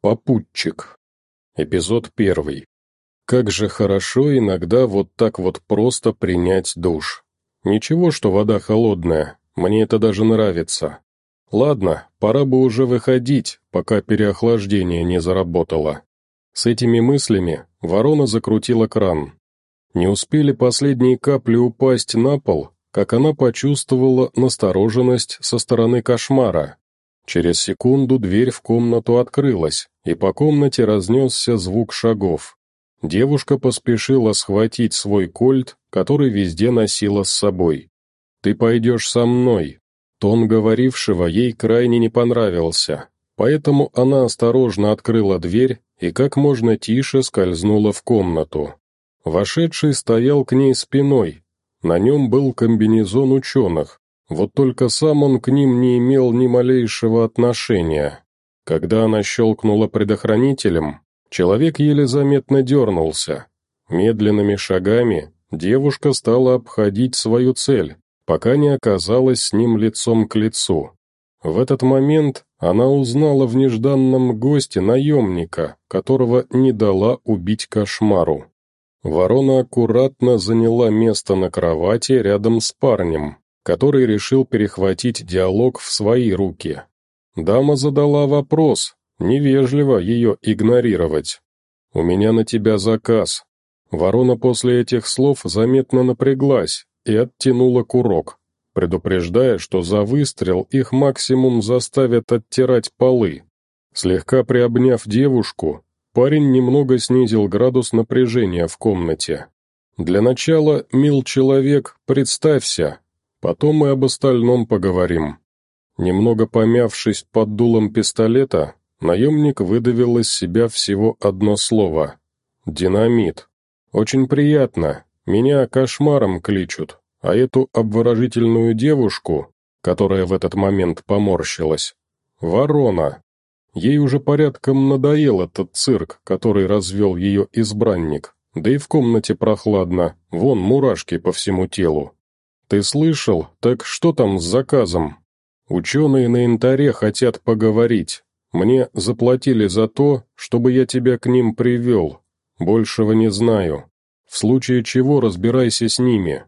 Попутчик. Эпизод первый. Как же хорошо иногда вот так вот просто принять душ. Ничего, что вода холодная, мне это даже нравится. Ладно, пора бы уже выходить, пока переохлаждение не заработало. С этими мыслями ворона закрутила кран. Не успели последние капли упасть на пол, как она почувствовала настороженность со стороны кошмара. Через секунду дверь в комнату открылась, и по комнате разнесся звук шагов. Девушка поспешила схватить свой кольт, который везде носила с собой. «Ты пойдешь со мной». Тон говорившего ей крайне не понравился, поэтому она осторожно открыла дверь и как можно тише скользнула в комнату. Вошедший стоял к ней спиной, на нем был комбинезон ученых, вот только сам он к ним не имел ни малейшего отношения. Когда она щелкнула предохранителем, человек еле заметно дернулся. Медленными шагами девушка стала обходить свою цель, пока не оказалась с ним лицом к лицу. В этот момент она узнала в нежданном госте наемника, которого не дала убить кошмару. Ворона аккуратно заняла место на кровати рядом с парнем, который решил перехватить диалог в свои руки. Дама задала вопрос, невежливо ее игнорировать. «У меня на тебя заказ». Ворона после этих слов заметно напряглась и оттянула курок, предупреждая, что за выстрел их максимум заставят оттирать полы. Слегка приобняв девушку, парень немного снизил градус напряжения в комнате. «Для начала, мил человек, представься, Потом мы об остальном поговорим». Немного помявшись под дулом пистолета, наемник выдавил из себя всего одно слово. «Динамит. Очень приятно. Меня кошмаром кличут, а эту обворожительную девушку, которая в этот момент поморщилась, ворона. Ей уже порядком надоел этот цирк, который развел ее избранник, да и в комнате прохладно, вон мурашки по всему телу. «Ты слышал? Так что там с заказом? Ученые на янтаре хотят поговорить. Мне заплатили за то, чтобы я тебя к ним привел. Большего не знаю. В случае чего разбирайся с ними».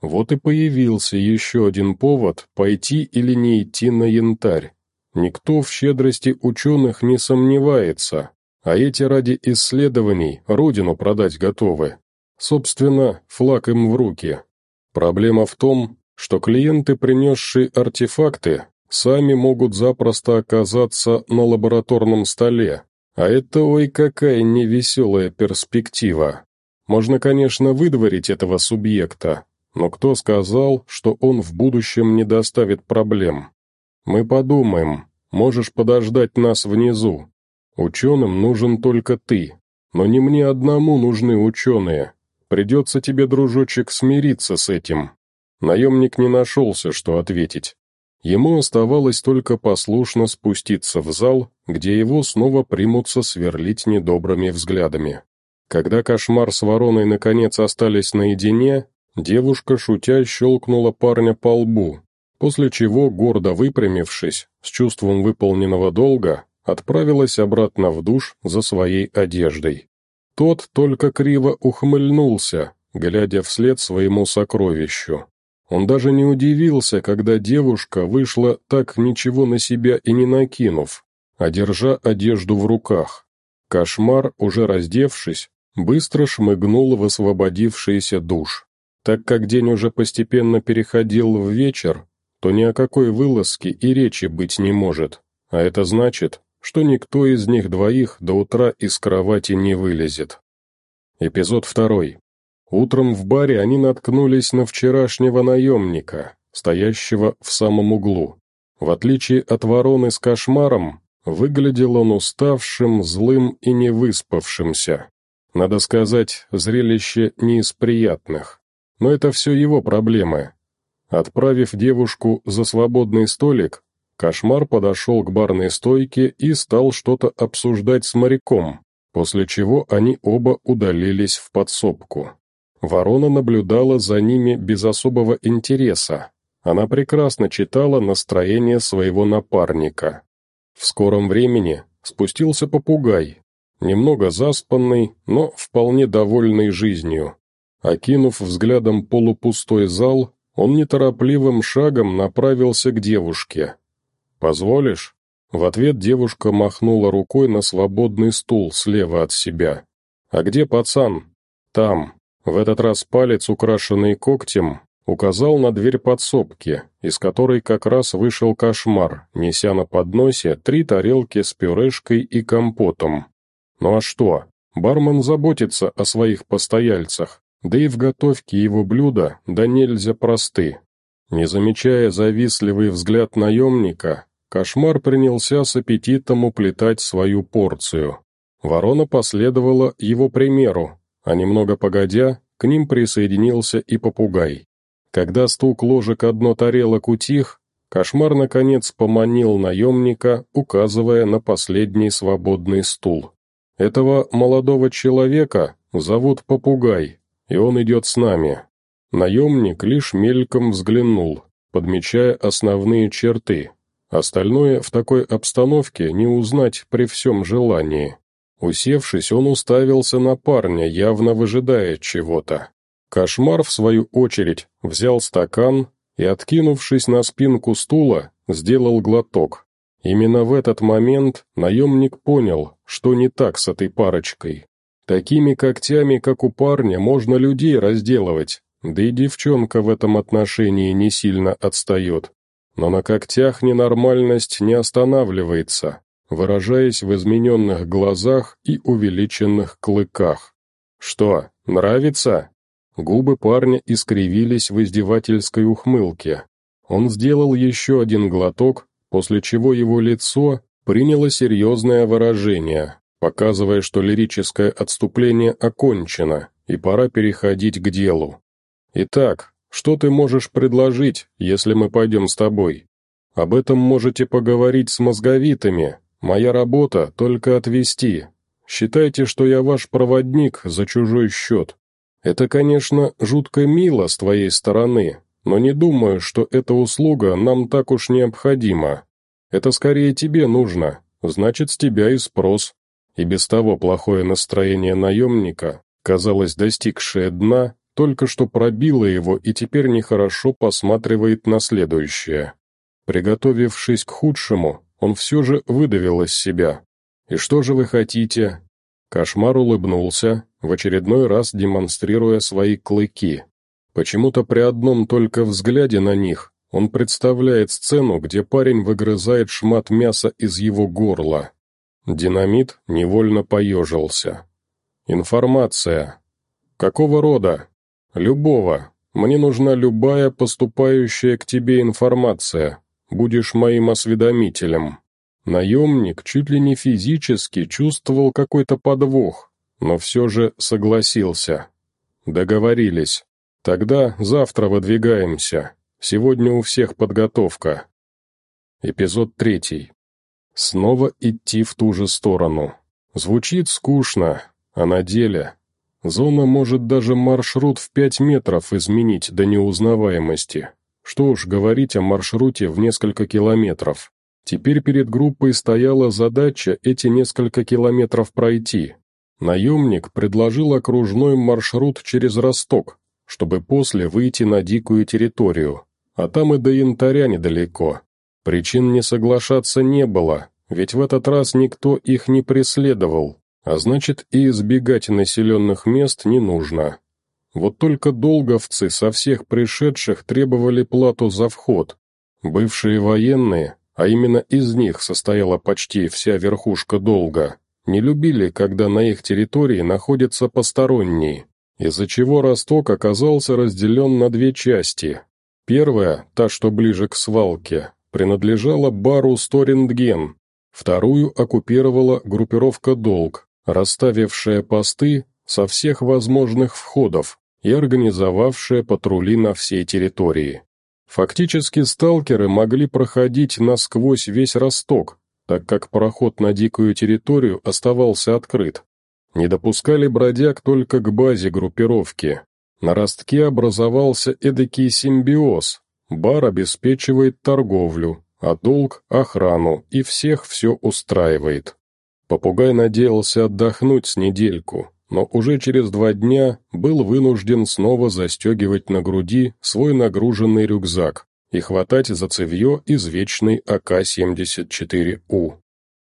Вот и появился еще один повод пойти или не идти на янтарь. Никто в щедрости ученых не сомневается, а эти ради исследований родину продать готовы. Собственно, флаг им в руки. Проблема в том, что клиенты, принесшие артефакты, сами могут запросто оказаться на лабораторном столе, а это ой какая невеселая перспектива. Можно, конечно, выдворить этого субъекта, но кто сказал, что он в будущем не доставит проблем? Мы подумаем, можешь подождать нас внизу. Ученым нужен только ты, но не мне одному нужны ученые, Придется тебе, дружочек, смириться с этим». Наемник не нашелся, что ответить. Ему оставалось только послушно спуститься в зал, где его снова примутся сверлить недобрыми взглядами. Когда кошмар с вороной наконец остались наедине, девушка, шутя, щелкнула парня по лбу, после чего, гордо выпрямившись, с чувством выполненного долга, отправилась обратно в душ за своей одеждой. Тот только криво ухмыльнулся, глядя вслед своему сокровищу. Он даже не удивился, когда девушка вышла так ничего на себя и не накинув, а держа одежду в руках. Кошмар, уже раздевшись, быстро шмыгнул в освободившийся душ. Так как день уже постепенно переходил в вечер, то ни о какой вылазке и речи быть не может, а это значит, что никто из них двоих до утра из кровати не вылезет. Эпизод второй. Утром в баре они наткнулись на вчерашнего наемника, стоящего в самом углу. В отличие от вороны с кошмаром, выглядел он уставшим, злым и невыспавшимся. Надо сказать, зрелище не из приятных. Но это все его проблемы. Отправив девушку за свободный столик, Кошмар подошел к барной стойке и стал что-то обсуждать с моряком, после чего они оба удалились в подсобку. Ворона наблюдала за ними без особого интереса. Она прекрасно читала настроение своего напарника. В скором времени спустился попугай, немного заспанный, но вполне довольный жизнью. Окинув взглядом полупустой зал, он неторопливым шагом направился к девушке. «Позволишь?» В ответ девушка махнула рукой на свободный стул слева от себя. «А где пацан?» «Там». В этот раз палец, украшенный когтем, указал на дверь подсобки, из которой как раз вышел кошмар, неся на подносе три тарелки с пюрешкой и компотом. Ну а что? Бармен заботится о своих постояльцах, да и в готовке его блюда да нельзя просты. Не замечая завистливый взгляд наемника, кошмар принялся с аппетитом уплетать свою порцию. Ворона последовала его примеру, а немного погодя, к ним присоединился и попугай. Когда стук ложек одно тарелок утих, кошмар наконец поманил наемника, указывая на последний свободный стул. Этого молодого человека зовут Попугай, и он идет с нами. Наемник лишь мельком взглянул, подмечая основные черты. Остальное в такой обстановке не узнать при всем желании. Усевшись, он уставился на парня, явно выжидая чего-то. Кошмар, в свою очередь, взял стакан и, откинувшись на спинку стула, сделал глоток. Именно в этот момент наемник понял, что не так с этой парочкой. Такими когтями, как у парня, можно людей разделывать, да и девчонка в этом отношении не сильно отстает. Но на когтях ненормальность не останавливается, выражаясь в измененных глазах и увеличенных клыках. «Что, нравится?» Губы парня искривились в издевательской ухмылке. Он сделал еще один глоток, после чего его лицо приняло серьезное выражение, показывая, что лирическое отступление окончено, и пора переходить к делу. «Итак, что ты можешь предложить, если мы пойдем с тобой? Об этом можете поговорить с мозговитыми, моя работа — только отвести. Считайте, что я ваш проводник за чужой счет. Это, конечно, жутко мило с твоей стороны, но не думаю, что эта услуга нам так уж необходима. Это скорее тебе нужно, значит, с тебя и спрос. И без того плохое настроение наемника, казалось, достигшее дна, только что пробило его и теперь нехорошо посматривает на следующее. Приготовившись к худшему, он все же выдавил из себя. «И что же вы хотите?» Кошмар улыбнулся, в очередной раз демонстрируя свои клыки. Почему-то при одном только взгляде на них он представляет сцену, где парень выгрызает шмат мяса из его горла. Динамит невольно поежился. «Информация. Какого рода?» «Любого. Мне нужна любая поступающая к тебе информация. Будешь моим осведомителем». Наемник чуть ли не физически чувствовал какой-то подвох, но все же согласился. «Договорились. Тогда завтра выдвигаемся. Сегодня у всех подготовка». Эпизод третий. Снова идти в ту же сторону. Звучит скучно, а на деле Зона может даже маршрут в 5 метров изменить до неузнаваемости. Что уж говорить о маршруте в несколько километров. Теперь перед группой стояла задача эти несколько километров пройти. Наемник предложил окружной маршрут через Росток, чтобы после выйти на дикую территорию, а там и до янтаря недалеко. Причин не соглашаться не было, ведь в этот раз никто их не преследовал, а значит, и избегать населенных мест не нужно. Вот только долговцы со всех пришедших требовали плату за вход. Бывшие военные, а именно из них состояла почти вся верхушка долга, не любили, когда на их территории находятся посторонние, из-за чего Росток оказался разделен на две части. Первая, та, что ближе к свалке, принадлежала бару Сторинтген, вторую оккупировала группировка «Долг», расставившая посты со всех возможных входов и организовавшая патрули на всей территории. Фактически сталкеры могли проходить насквозь весь Росток, так как проход на дикую территорию оставался открыт. Не допускали бродяг только к базе группировки. На ростке образовался эдакий симбиоз. Бар обеспечивает торговлю, а долг – охрану, и всех все устраивает. Попугай надеялся отдохнуть с недельку, но уже через два дня был вынужден снова застегивать на груди свой нагруженный рюкзак и хватать за цевье из вечной АК-74У.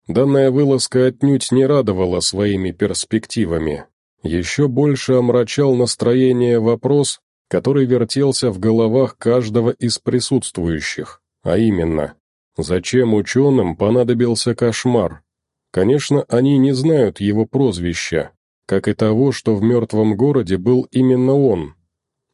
Данная вылазка отнюдь не радовала своими перспективами. Еще больше омрачал настроение вопрос, который вертелся в головах каждого из присутствующих, а именно, зачем ученым понадобился кошмар? Конечно, они не знают его прозвища, как и того, что в мертвом городе был именно он.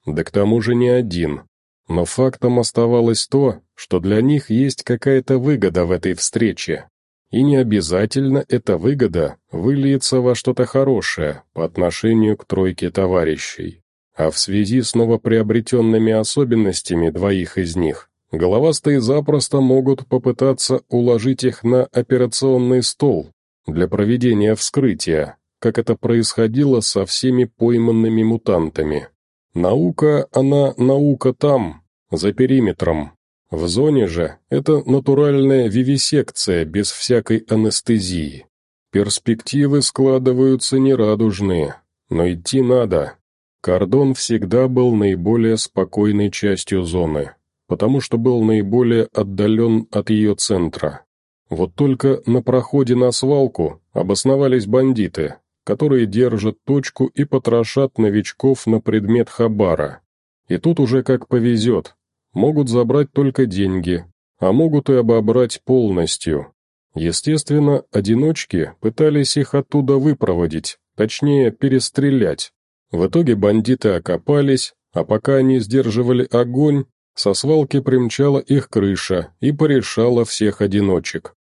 Да к тому же не один. Но фактом оставалось то, что для них есть какая-то выгода в этой встрече. И не обязательно эта выгода выльется во что-то хорошее по отношению к тройке товарищей. А в связи с новоприобретенными особенностями двоих из них, головастые запросто могут попытаться уложить их на операционный стол для проведения вскрытия, как это происходило со всеми пойманными мутантами. Наука, она наука там, за периметром. В зоне же это натуральная вивисекция без всякой анестезии. Перспективы складываются нерадужные, но идти надо. Кордон всегда был наиболее спокойной частью зоны, потому что был наиболее отдален от ее центра. Вот только на проходе на свалку обосновались бандиты, которые держат точку и потрошат новичков на предмет хабара. И тут уже как повезет. Могут забрать только деньги, а могут и обобрать полностью. Естественно, одиночки пытались их оттуда выпроводить, точнее, перестрелять. В итоге бандиты окопались, а пока они сдерживали огонь, со свалки примчала их крыша и порешала всех одиночек.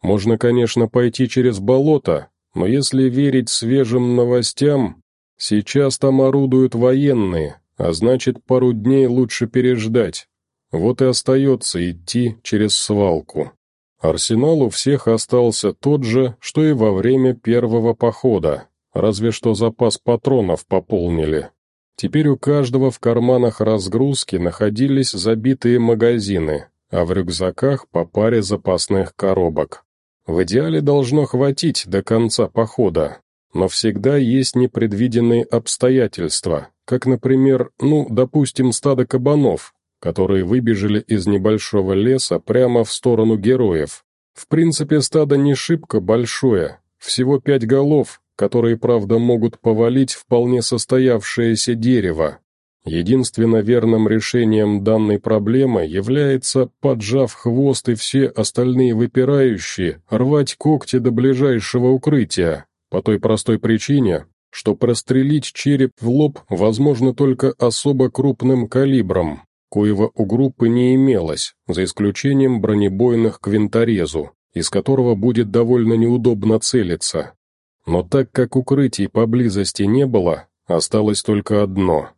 Можно, конечно, пойти через болото, но если верить свежим новостям, сейчас там орудуют военные, а значит, пару дней лучше переждать. Вот и остается идти через свалку. Арсенал у всех остался тот же, что и во время первого похода, разве что запас патронов пополнили. Теперь у каждого в карманах разгрузки находились забитые магазины, а в рюкзаках по паре запасных коробок. В идеале должно хватить до конца похода, но всегда есть непредвиденные обстоятельства, как, например, ну, допустим, стадо кабанов, которые выбежали из небольшого леса прямо в сторону героев. В принципе, стадо не шибко большое, всего пять голов, которые, правда, могут повалить вполне состоявшееся дерево, Единственно верным решением данной проблемы является, поджав хвост и все остальные выпирающие, рвать когти до ближайшего укрытия, по той простой причине, что прострелить череп в лоб возможно только особо крупным калибром, коего у группы не имелось, за исключением бронебойных к винторезу, из которого будет довольно неудобно целиться. Но так как укрытий поблизости не было, осталось только одно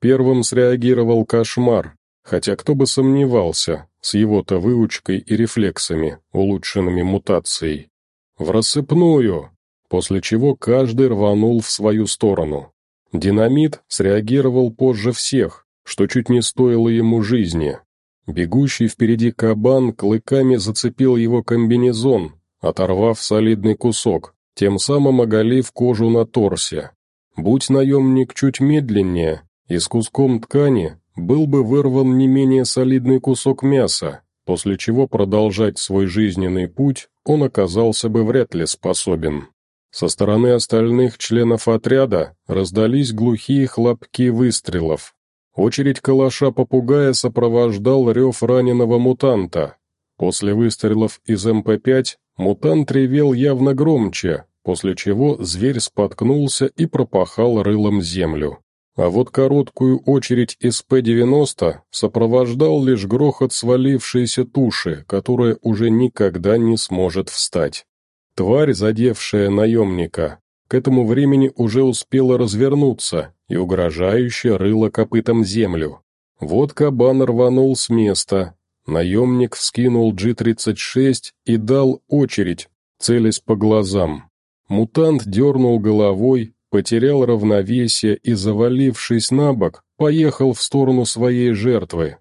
Первым среагировал кошмар, хотя кто бы сомневался, с его-то выучкой и рефлексами, улучшенными мутацией. В рассыпную, после чего каждый рванул в свою сторону. Динамит среагировал позже всех, что чуть не стоило ему жизни. Бегущий впереди кабан клыками зацепил его комбинезон, оторвав солидный кусок, тем самым оголив кожу на торсе. Будь наемник чуть медленнее, и с куском ткани был бы вырван не менее солидный кусок мяса, после чего продолжать свой жизненный путь он оказался бы вряд ли способен. Со стороны остальных членов отряда раздались глухие хлопки выстрелов. Очередь калаша-попугая сопровождал рев раненого мутанта. После выстрелов из МП-5 мутант ревел явно громче, после чего зверь споткнулся и пропахал рылом землю. А вот короткую очередь из П-90 сопровождал лишь грохот свалившейся туши, которая уже никогда не сможет встать. Тварь, задевшая наемника, к этому времени уже успела развернуться и угрожающе рыла копытом землю. Вот кабан рванул с места. Наемник вскинул G-36 и дал очередь, целясь по глазам. Мутант дернул головой, потерял равновесие и, завалившись на бок, поехал в сторону своей жертвы.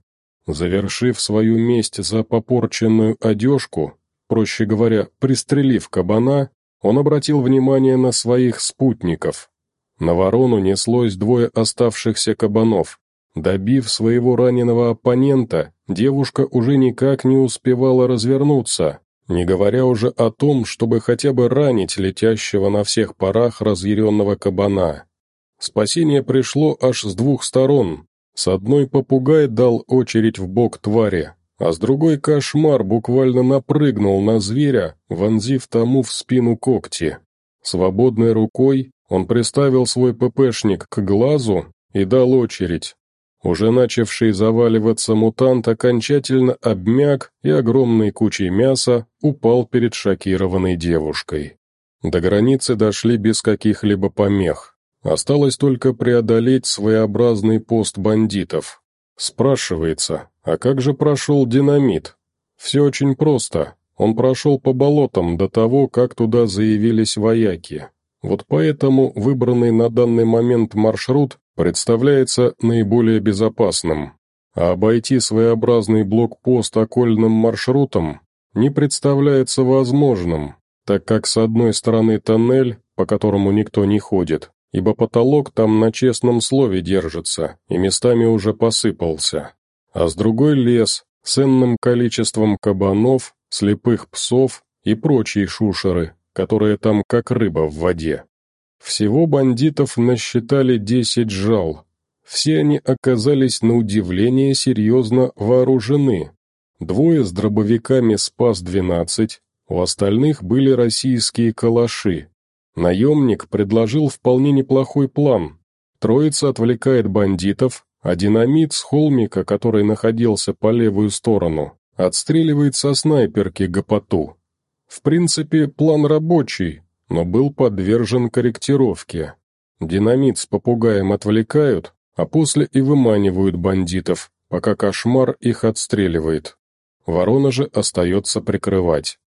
Завершив свою месть за попорченную одежку, проще говоря, пристрелив кабана, он обратил внимание на своих спутников. На ворону неслось двое оставшихся кабанов. Добив своего раненого оппонента, девушка уже никак не успевала развернуться, не говоря уже о том, чтобы хотя бы ранить летящего на всех парах разъяренного кабана. Спасение пришло аж с двух сторон. С одной попугай дал очередь в бок твари, а с другой кошмар буквально напрыгнул на зверя, вонзив тому в спину когти. Свободной рукой он приставил свой ППшник к глазу и дал очередь. Уже начавший заваливаться мутант окончательно обмяк и огромной кучей мяса упал перед шокированной девушкой. До границы дошли без каких-либо помех. Осталось только преодолеть своеобразный пост бандитов. Спрашивается, а как же прошел динамит? Все очень просто. Он прошел по болотам до того, как туда заявились вояки. Вот поэтому выбранный на данный момент маршрут представляется наиболее безопасным. А обойти своеобразный блокпост окольным маршрутом не представляется возможным, так как с одной стороны тоннель, по которому никто не ходит, ибо потолок там на честном слове держится и местами уже посыпался, а с другой лес с энным количеством кабанов, слепых псов и прочие шушеры, которые там как рыба в воде. Всего бандитов насчитали десять жал. Все они оказались на удивление серьезно вооружены. Двое с дробовиками «Спас-12», у остальных были российские калаши, Наемник предложил вполне неплохой план. Троица отвлекает бандитов, а динамит с холмика, который находился по левую сторону, отстреливает со снайперки Гапоту. В принципе, план рабочий, но был подвержен корректировке. Динамит с попугаем отвлекают, а после и выманивают бандитов, пока кошмар их отстреливает. Ворона же остается прикрывать.